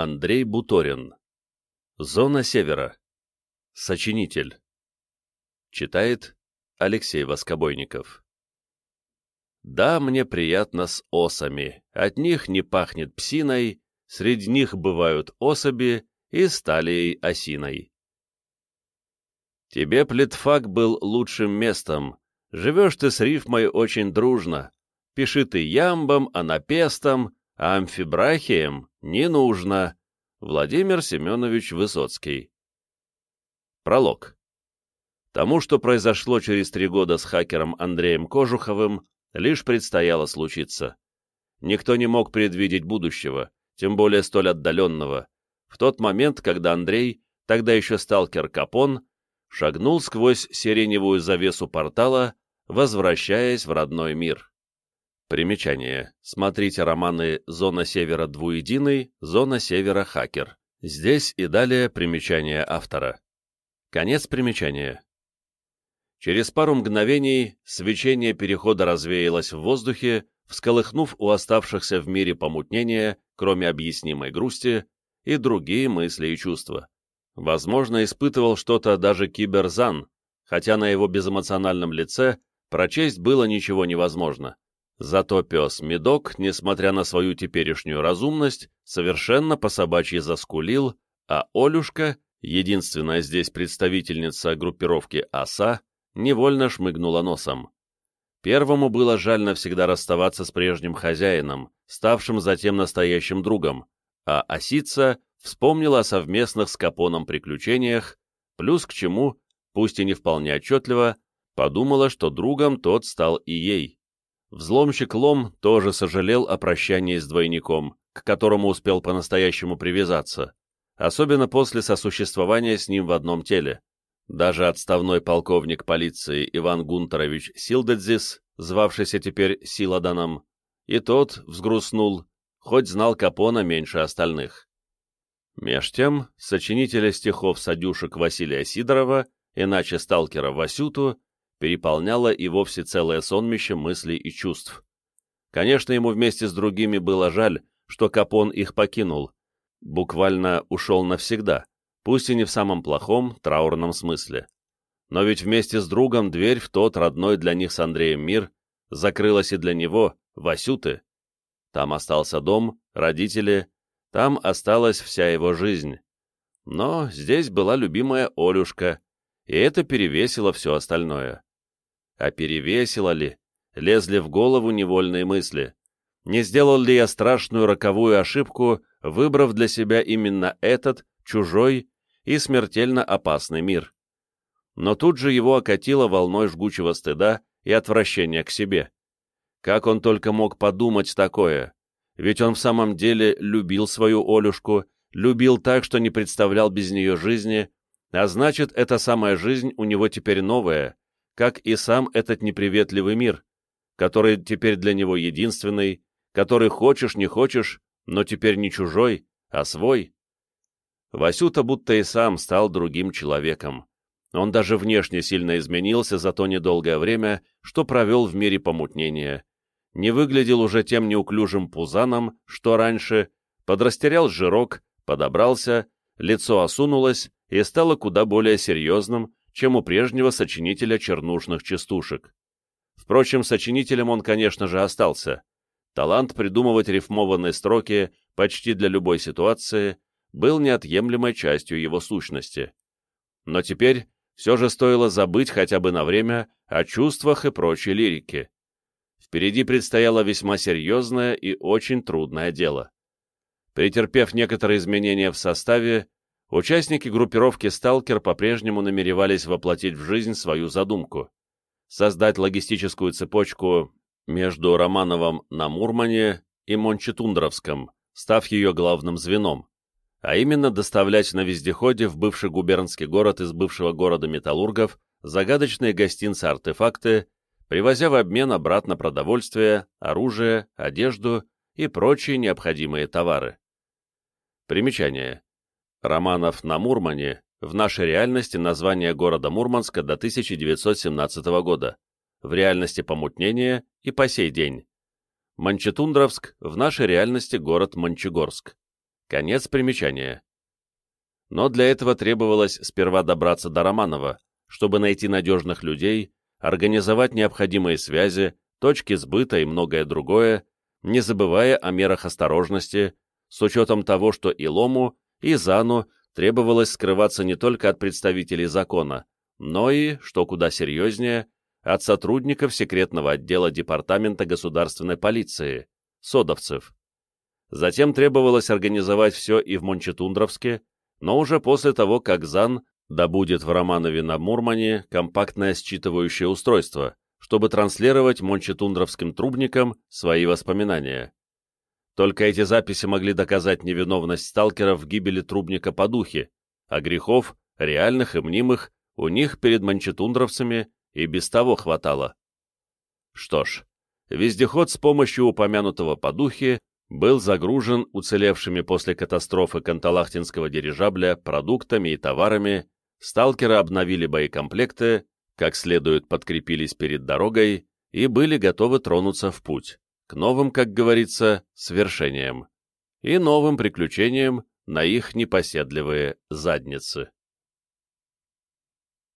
Андрей Буторин. Зона Севера. Сочинитель. Читает Алексей Воскобойников. Да, мне приятно с осами, от них не пахнет псиной, среди них бывают особи и сталией осиной. Тебе плитфак был лучшим местом, живешь ты с рифмой очень дружно, пиши ты ямбом, анапестом, амфибрахием не нужно. Владимир Семенович Высоцкий. Пролог. Тому, что произошло через три года с хакером Андреем Кожуховым, лишь предстояло случиться. Никто не мог предвидеть будущего, тем более столь отдаленного, в тот момент, когда Андрей, тогда еще сталкер Капон, шагнул сквозь сиреневую завесу портала, возвращаясь в родной мир. Примечание. Смотрите романы «Зона севера двуединый», «Зона севера хакер». Здесь и далее примечание автора. Конец примечания. Через пару мгновений свечение перехода развеялось в воздухе, всколыхнув у оставшихся в мире помутнения, кроме объяснимой грусти, и другие мысли и чувства. Возможно, испытывал что-то даже киберзан, хотя на его безэмоциональном лице прочесть было ничего невозможно. Зато пес Медок, несмотря на свою теперешнюю разумность, совершенно по-собачьи заскулил, а Олюшка, единственная здесь представительница группировки ОСА, невольно шмыгнула носом. Первому было жаль навсегда расставаться с прежним хозяином, ставшим затем настоящим другом, а осица вспомнила о совместных с Капоном приключениях, плюс к чему, пусть и не вполне отчетливо, подумала, что другом тот стал и ей. Взломщик Лом тоже сожалел о прощании с двойником, к которому успел по-настоящему привязаться, особенно после сосуществования с ним в одном теле. Даже отставной полковник полиции Иван Гунтерович Силдедзис, звавшийся теперь Силаданом, и тот взгрустнул, хоть знал Капона меньше остальных. Меж тем, сочинителя стихов садюшек Василия Сидорова, иначе сталкера Васюту, переполняло и вовсе целое сонмище мыслей и чувств. Конечно, ему вместе с другими было жаль, что Капон их покинул, буквально ушел навсегда, пусть и не в самом плохом, траурном смысле. Но ведь вместе с другом дверь в тот родной для них с Андреем мир закрылась и для него, Васюты. Там остался дом, родители, там осталась вся его жизнь. Но здесь была любимая Олюшка, и это перевесило все остальное. А перевесило ли? Лезли в голову невольные мысли. Не сделал ли я страшную роковую ошибку, выбрав для себя именно этот, чужой и смертельно опасный мир? Но тут же его окатило волной жгучего стыда и отвращения к себе. Как он только мог подумать такое? Ведь он в самом деле любил свою Олюшку, любил так, что не представлял без нее жизни, а значит, эта самая жизнь у него теперь новая, как и сам этот неприветливый мир, который теперь для него единственный, который хочешь, не хочешь, но теперь не чужой, а свой. Васюта будто и сам стал другим человеком. Он даже внешне сильно изменился за то недолгое время, что провел в мире помутнения. Не выглядел уже тем неуклюжим пузаном, что раньше, подрастерял жирок, подобрался, лицо осунулось и стало куда более серьезным, чем у прежнего сочинителя чернушных частушек. Впрочем, сочинителем он, конечно же, остался. Талант придумывать рифмованные строки почти для любой ситуации был неотъемлемой частью его сущности. Но теперь все же стоило забыть хотя бы на время о чувствах и прочей лирике. Впереди предстояло весьма серьезное и очень трудное дело. Претерпев некоторые изменения в составе, Участники группировки «Сталкер» по-прежнему намеревались воплотить в жизнь свою задумку — создать логистическую цепочку между Романовым на Мурмане и Мончетундровском, став ее главным звеном, а именно доставлять на вездеходе в бывший губернский город из бывшего города Металлургов загадочные гостинцы-артефакты, привозя в обмен обратно продовольствие, оружие, одежду и прочие необходимые товары. Примечание. Романов на Мурмане, в нашей реальности название города Мурманска до 1917 года, в реальности помутнение и по сей день. Манчетундровск, в нашей реальности город Мончегорск. Конец примечания. Но для этого требовалось сперва добраться до Романова, чтобы найти надежных людей, организовать необходимые связи, точки сбыта и многое другое, не забывая о мерах осторожности, с учетом того, что и Лому, и Зану требовалось скрываться не только от представителей закона, но и, что куда серьезнее, от сотрудников секретного отдела Департамента государственной полиции, содовцев. Затем требовалось организовать все и в Мончетундровске, но уже после того, как ЗАН добудет в Романове на Мурмане компактное считывающее устройство, чтобы транслировать мончетундровским трубникам свои воспоминания. Только эти записи могли доказать невиновность сталкеров в гибели трубника по духе, а грехов, реальных и мнимых, у них перед манчетундровцами и без того хватало. Что ж, вездеход с помощью упомянутого подухи был загружен уцелевшими после катастрофы Канталахтинского дирижабля продуктами и товарами, сталкеры обновили боекомплекты, как следует подкрепились перед дорогой и были готовы тронуться в путь, к новым, как говорится, свершениям и новым приключениям на их непоседливые задницы.